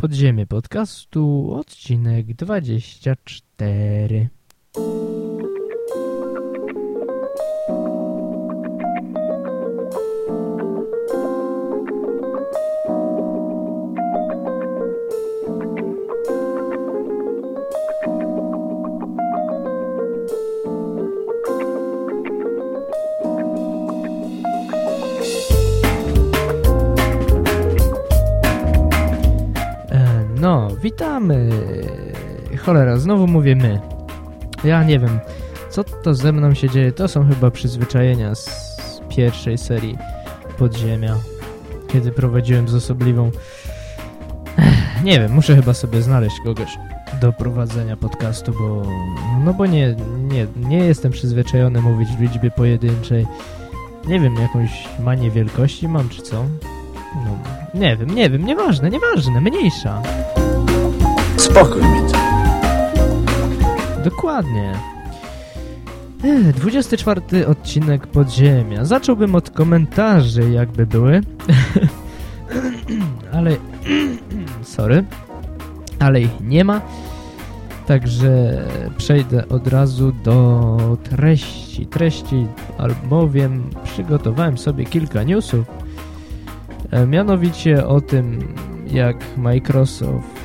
Podziemie podcastu, odcinek 24. Cholera, znowu mówię my. Ja nie wiem, co to ze mną się dzieje. To są chyba przyzwyczajenia z pierwszej serii Podziemia, kiedy prowadziłem z osobliwą. Nie wiem, muszę chyba sobie znaleźć kogoś do prowadzenia podcastu, bo no bo nie, nie, nie jestem przyzwyczajony mówić w liczbie pojedynczej. Nie wiem, jakąś manię wielkości mam, czy co? No, nie wiem, nie wiem, nieważne, nieważne, mniejsza. Spokój mi to. Dokładnie. Ech, 24 odcinek Podziemia. Zacząłbym od komentarzy, jakby były. Ale... Sorry. Ale ich nie ma. Także przejdę od razu do treści. Treści, albowiem przygotowałem sobie kilka newsów. E, Mianowicie o tym, jak Microsoft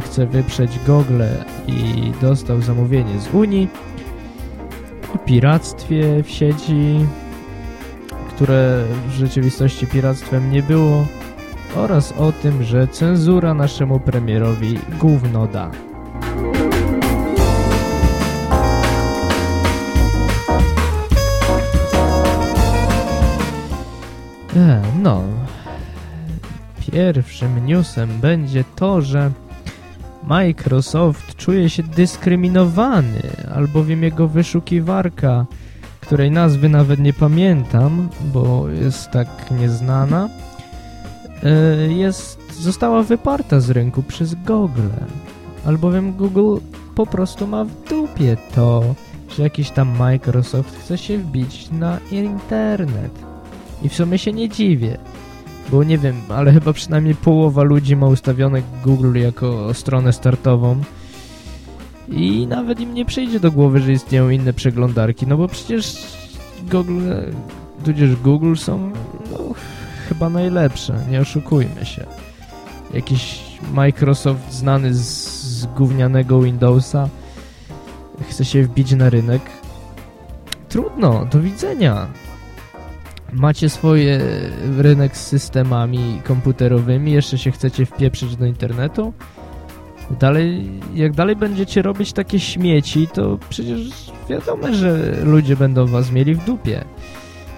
chce wyprzeć Google i dostał zamówienie z Unii, o piractwie w sieci, które w rzeczywistości piractwem nie było, oraz o tym, że cenzura naszemu premierowi gówno da. E, no, Pierwszym newsem będzie to, że Microsoft czuje się dyskryminowany, albowiem jego wyszukiwarka, której nazwy nawet nie pamiętam, bo jest tak nieznana, e, jest, została wyparta z rynku przez Google, albowiem Google po prostu ma w dupie to, że jakiś tam Microsoft chce się wbić na internet. I w sumie się nie dziwię. Bo nie wiem, ale chyba przynajmniej połowa ludzi ma ustawione Google jako stronę startową. I nawet im nie przyjdzie do głowy, że istnieją inne przeglądarki, no bo przecież Google, tudzież Google są no, chyba najlepsze, nie oszukujmy się. Jakiś Microsoft znany z, z gównianego Windowsa chce się wbić na rynek. Trudno, do widzenia macie swoje rynek z systemami komputerowymi, jeszcze się chcecie wpieprzyć do internetu? Dalej, jak dalej będziecie robić takie śmieci, to przecież wiadomo, że ludzie będą was mieli w dupie.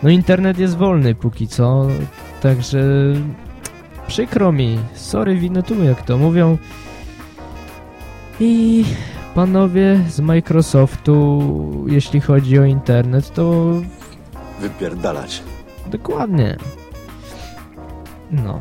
No internet jest wolny póki co, także przykro mi, sorry winy tu, jak to mówią. I panowie z Microsoftu, jeśli chodzi o internet, to Wypierdalać. Dokładnie. No.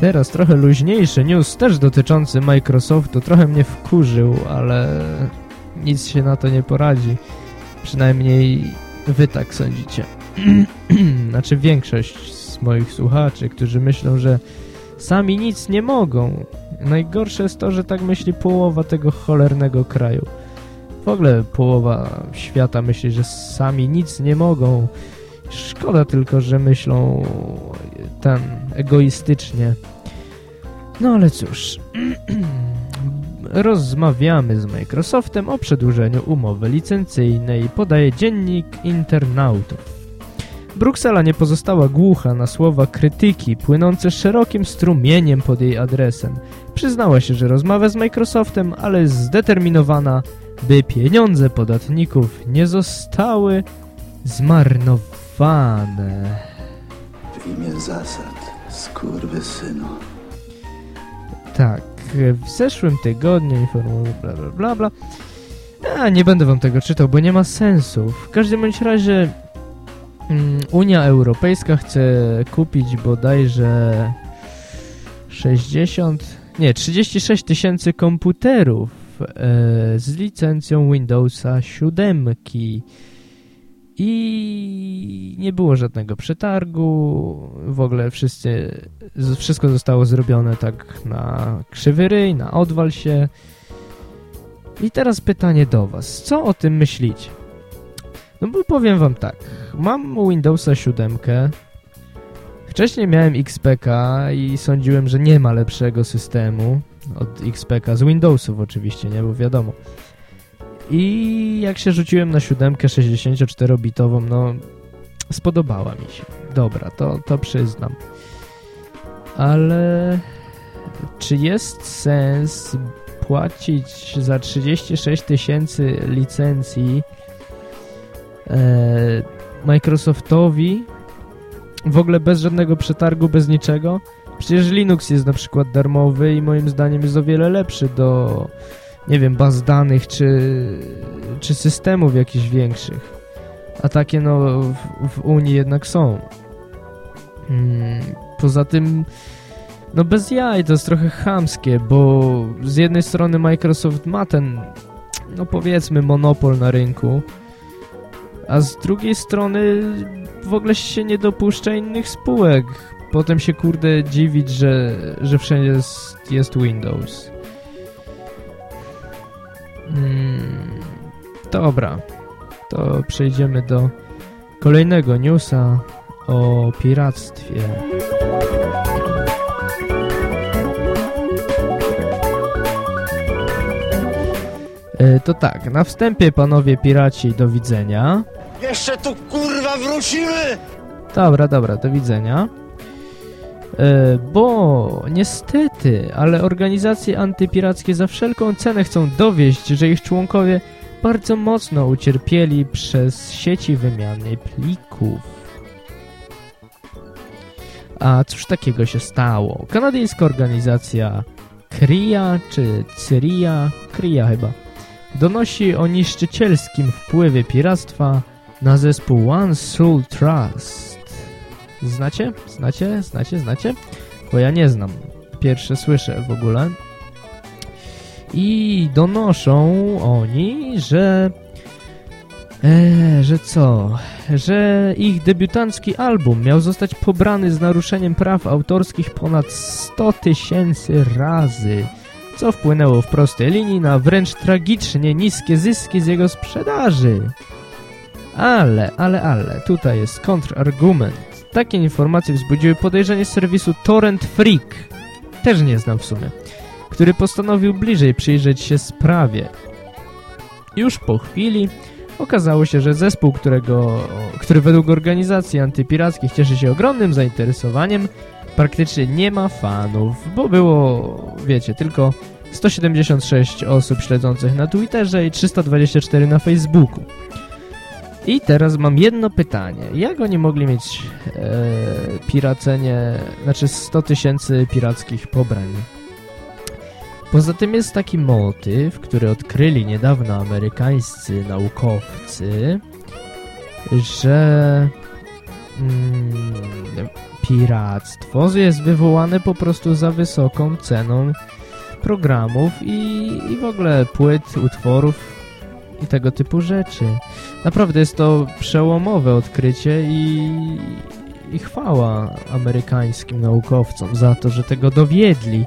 Teraz trochę luźniejszy news, też dotyczący Microsoftu. Trochę mnie wkurzył, ale nic się na to nie poradzi. Przynajmniej wy tak sądzicie. znaczy większość z moich słuchaczy, którzy myślą, że sami nic nie mogą. Najgorsze jest to, że tak myśli połowa tego cholernego kraju. W ogóle połowa świata myśli, że sami nic nie mogą. Szkoda tylko, że myślą ten egoistycznie. No ale cóż. Rozmawiamy z Microsoftem o przedłużeniu umowy licencyjnej, podaje dziennik internautów. Bruksela nie pozostała głucha na słowa krytyki płynące szerokim strumieniem pod jej adresem. Przyznała się, że rozmawia z Microsoftem, ale jest zdeterminowana, by pieniądze podatników nie zostały zmarnowane. W imię zasad, skurwysynu. Tak, w zeszłym tygodniu informuję bla bla bla bla. A, nie będę wam tego czytał, bo nie ma sensu. W każdym bądź razie Unia Europejska chce kupić bodajże 60, nie, 36 tysięcy komputerów z licencją Windowsa 7 i nie było żadnego przetargu, w ogóle wszyscy, wszystko zostało zrobione tak na krzywy ryj, na odwal się. I teraz pytanie do was, co o tym myślicie? No bo powiem wam tak, mam Windowsa 7, wcześniej miałem XPK i sądziłem, że nie ma lepszego systemu od XPK, z Windowsów oczywiście, nie, bo wiadomo. I jak się rzuciłem na siódemkę 64-bitową, no spodobała mi się. Dobra, to, to przyznam. Ale czy jest sens płacić za 36 tysięcy licencji Microsoftowi w ogóle bez żadnego przetargu, bez niczego? Przecież Linux jest na przykład darmowy i moim zdaniem jest o wiele lepszy do nie wiem, baz danych czy, czy systemów jakichś większych. A takie no w, w Unii jednak są. Hmm, poza tym no bez jaj, to jest trochę chamskie, bo z jednej strony Microsoft ma ten, no powiedzmy, monopol na rynku, a z drugiej strony w ogóle się nie dopuszcza innych spółek. Potem się kurde dziwić, że, że wszędzie jest, jest Windows. Hmm, dobra, to przejdziemy do kolejnego newsa o piractwie. E, to tak, na wstępie panowie piraci do widzenia. Jeszcze tu kurwa wrócimy! Dobra, dobra, do widzenia. E, bo niestety, ale organizacje antypirackie za wszelką cenę chcą dowieść, że ich członkowie bardzo mocno ucierpieli przez sieci wymiany plików. A cóż takiego się stało? Kanadyjska organizacja KRIA, czy CRIA, KRIA chyba, donosi o niszczycielskim wpływie piractwa na zespół One Soul Trust. Znacie? Znacie? Znacie? Znacie? Bo ja nie znam. Pierwsze słyszę w ogóle. I donoszą oni, że... E, że co? Że ich debiutancki album miał zostać pobrany z naruszeniem praw autorskich ponad 100 tysięcy razy, co wpłynęło w prostej linii na wręcz tragicznie niskie zyski z jego sprzedaży. Ale, ale, ale, tutaj jest kontrargument. Takie informacje wzbudziły podejrzenie serwisu Torrent Freak, też nie znam w sumie, który postanowił bliżej przyjrzeć się sprawie. Już po chwili okazało się, że zespół, którego, który według organizacji antypirackich cieszy się ogromnym zainteresowaniem, praktycznie nie ma fanów, bo było, wiecie, tylko 176 osób śledzących na Twitterze i 324 na Facebooku. I teraz mam jedno pytanie. Jak oni mogli mieć e, piracenie, znaczy 100 tysięcy pirackich pobrań? Poza tym jest taki motyw, który odkryli niedawno amerykańscy naukowcy, że mm, piractwo jest wywołane po prostu za wysoką ceną programów i, i w ogóle płyt, utworów i tego typu rzeczy. Naprawdę jest to przełomowe odkrycie i, i chwała amerykańskim naukowcom za to, że tego dowiedli.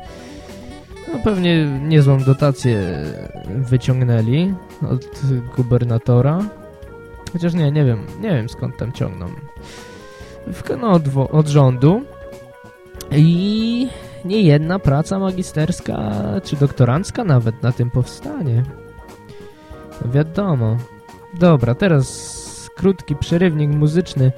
No pewnie niezłą dotację wyciągnęli od gubernatora. Chociaż nie, nie wiem, nie wiem skąd tam ciągną. No od, od rządu. I nie jedna praca magisterska czy doktorancka nawet na tym powstanie. Wiadomo. Dobra, teraz krótki przerywnik muzyczny.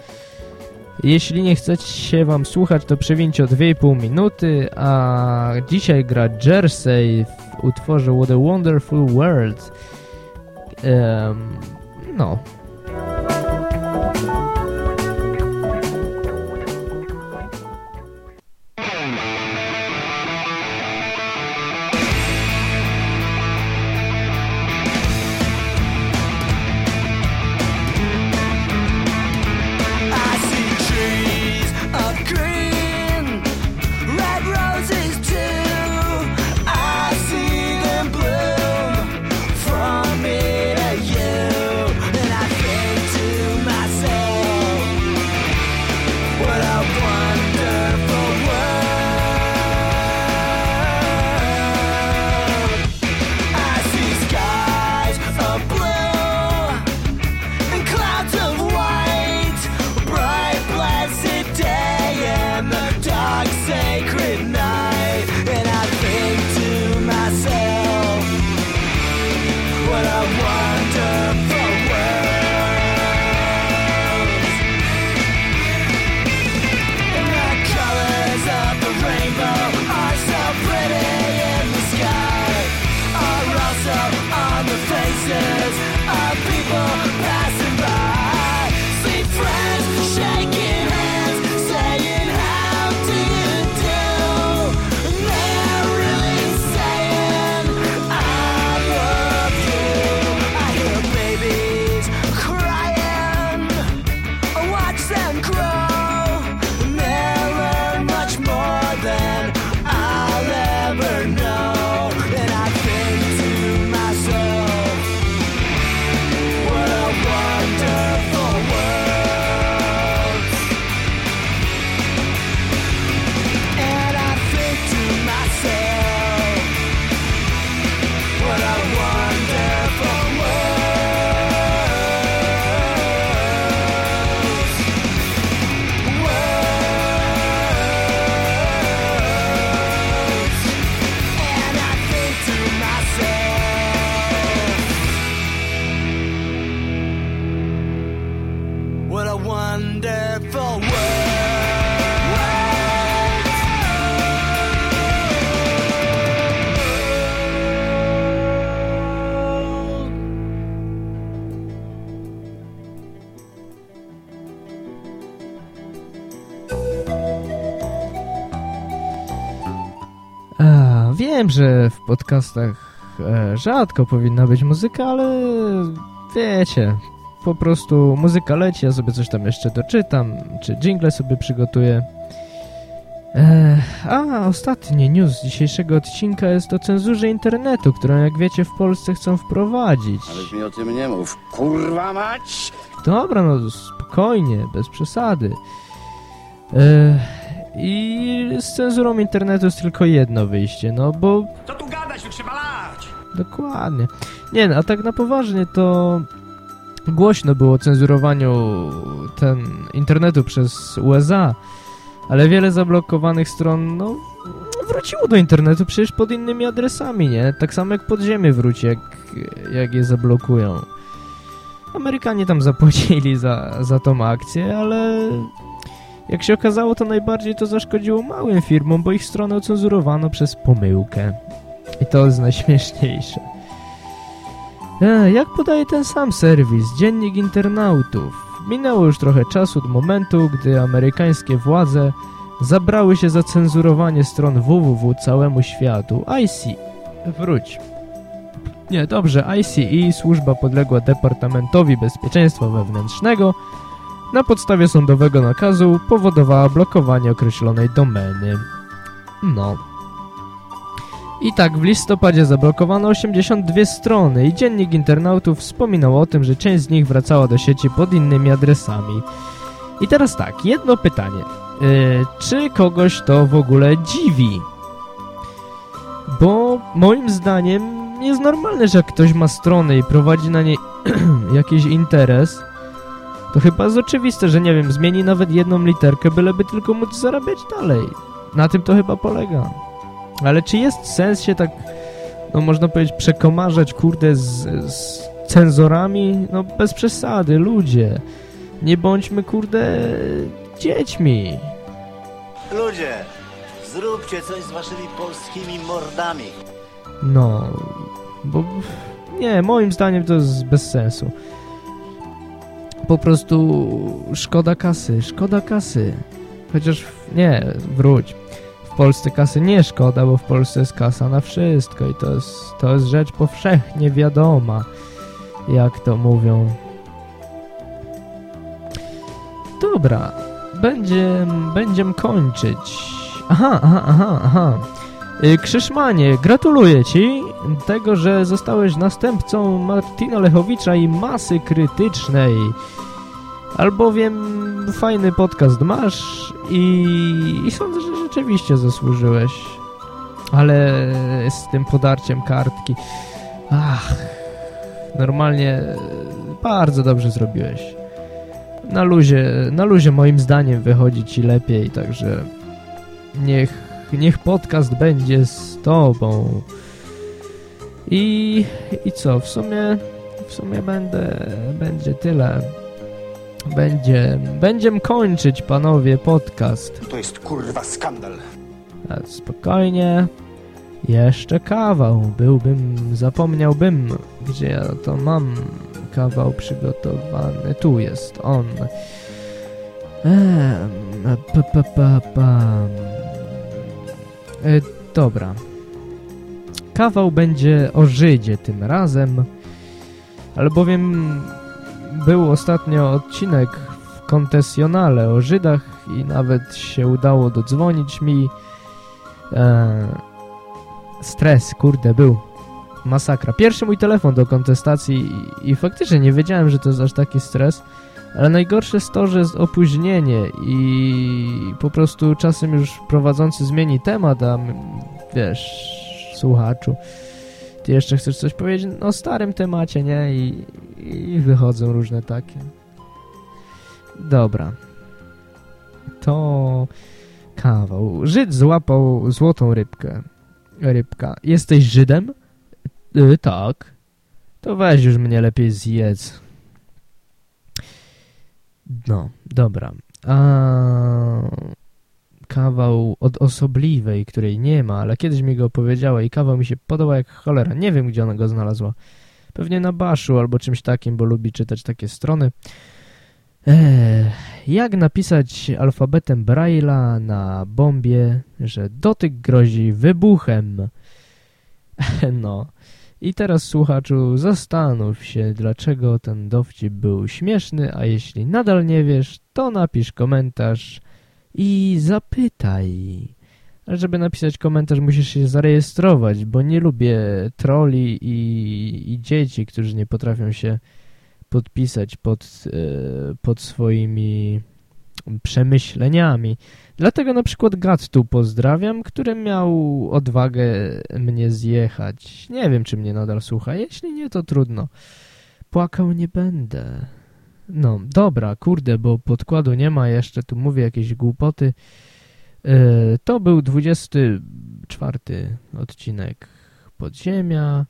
Jeśli nie chcecie wam słuchać, to przewincie o 2,5 minuty, a dzisiaj gra Jersey w utworze What a Wonderful World. Um, no, Wiem, że w podcastach e, rzadko powinna być muzyka, ale wiecie, po prostu muzyka leci, ja sobie coś tam jeszcze doczytam, czy jingle sobie przygotuję. E, a, ostatni news dzisiejszego odcinka jest o cenzurze internetu, którą jak wiecie w Polsce chcą wprowadzić. Aleś mi o tym nie mów, kurwa mać! Dobra, no spokojnie, bez przesady. E, I z cenzurą internetu jest tylko jedno wyjście, no bo... Co tu gadać, trzeba lać! Dokładnie. Nie, no, a tak na poważnie to głośno było o cenzurowaniu ten internetu przez USA, ale wiele zablokowanych stron, no, wróciło do internetu przecież pod innymi adresami, nie? Tak samo jak podziemie wróci, jak, jak je zablokują. Amerykanie tam zapłacili za, za tą akcję, ale jak się okazało, to najbardziej to zaszkodziło małym firmom, bo ich stronę ocenzurowano przez pomyłkę. I to jest najśmieszniejsze. E, jak podaje ten sam serwis, Dziennik Internautów, minęło już trochę czasu od momentu, gdy amerykańskie władze zabrały się za cenzurowanie stron www całemu światu. IC, wróć. Nie, dobrze, ICE, służba podległa Departamentowi Bezpieczeństwa Wewnętrznego, na podstawie sądowego nakazu powodowała blokowanie określonej domeny. No. I tak w listopadzie zablokowano 82 strony i dziennik internautów wspominał o tym, że część z nich wracała do sieci pod innymi adresami. I teraz tak, jedno pytanie. Yy, czy kogoś to w ogóle dziwi? Bo moim zdaniem jest normalne, że jak ktoś ma stronę i prowadzi na niej jakiś interes, to chyba jest oczywiste, że nie wiem, zmieni nawet jedną literkę, byleby tylko móc zarabiać dalej. Na tym to chyba polega. Ale czy jest sens się tak, no można powiedzieć, przekomarzać, kurde, z, z cenzorami? No bez przesady, ludzie. Nie bądźmy, kurde, dziećmi. Ludzie, zróbcie coś z waszymi polskimi mordami. No, bo nie, moim zdaniem to jest bez sensu. Po prostu szkoda kasy, szkoda kasy. Chociaż nie, wróć. W Polsce kasy nie szkoda, bo w Polsce jest kasa na wszystko i to jest, to jest rzecz powszechnie wiadoma, jak to mówią. Dobra, będziemy będziem kończyć. Aha, aha, aha, aha. Y, Krzyszmanie, gratuluję Ci tego, że zostałeś następcą Martina Lechowicza i masy krytycznej. Albowiem fajny podcast masz i, i sądzę, że rzeczywiście zasłużyłeś. Ale z tym podarciem kartki... Ach, normalnie bardzo dobrze zrobiłeś. Na luzie, na luzie moim zdaniem wychodzi Ci lepiej, także niech, niech podcast będzie z Tobą. I, i co, w sumie, w sumie będę, będzie tyle. Będzie, będziemy kończyć, panowie, podcast. To jest kurwa skandal. A spokojnie. Jeszcze kawał. Byłbym, zapomniałbym, gdzie ja to mam kawał przygotowany. Tu jest on. Ehm, pa, pa, pa, pa. Dobra. Kawał będzie o Żydzie tym razem, albowiem był ostatnio odcinek w kontesjonale o Żydach i nawet się udało dodzwonić mi. E, stres, kurde, był. Masakra. Pierwszy mój telefon do kontestacji i, i faktycznie nie wiedziałem, że to jest aż taki stres. Ale najgorsze jest to, że jest opóźnienie i po prostu czasem już prowadzący zmieni temat, a wiesz, słuchaczu, ty jeszcze chcesz coś powiedzieć o starym temacie, nie? I, i wychodzą różne takie. Dobra. To kawał. Żyd złapał złotą rybkę. Rybka. Jesteś Żydem? Y, tak. To weź już mnie lepiej zjedz. No, dobra. A kawał od osobliwej, której nie ma, ale kiedyś mi go opowiedziała i kawał mi się podobał jak cholera. Nie wiem, gdzie ona go znalazła. Pewnie na Baszu albo czymś takim, bo lubi czytać takie strony. Eee, jak napisać alfabetem Braille'a na bombie, że dotyk grozi wybuchem? no. I teraz, słuchaczu, zastanów się, dlaczego ten dowcip był śmieszny, a jeśli nadal nie wiesz, to napisz komentarz i zapytaj. Ale żeby napisać komentarz, musisz się zarejestrować, bo nie lubię troli i, i dzieci, którzy nie potrafią się podpisać pod, e, pod swoimi przemyśleniami. Dlatego na przykład Gat tu pozdrawiam, który miał odwagę mnie zjechać. Nie wiem, czy mnie nadal słucha. Jeśli nie, to trudno. Płakał nie będę. No, dobra, kurde, bo podkładu nie ma jeszcze, tu mówię jakieś głupoty. Yy, to był 24 odcinek Podziemia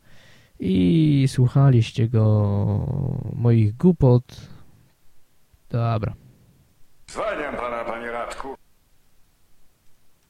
i słuchaliście go moich głupot. Dobra. Zwalniam pana, panie